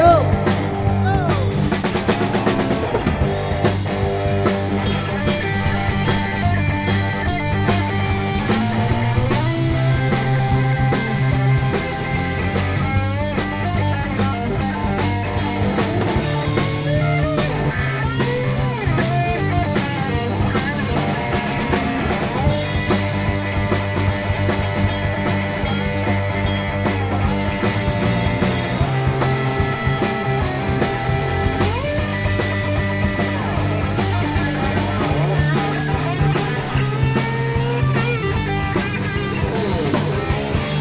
looking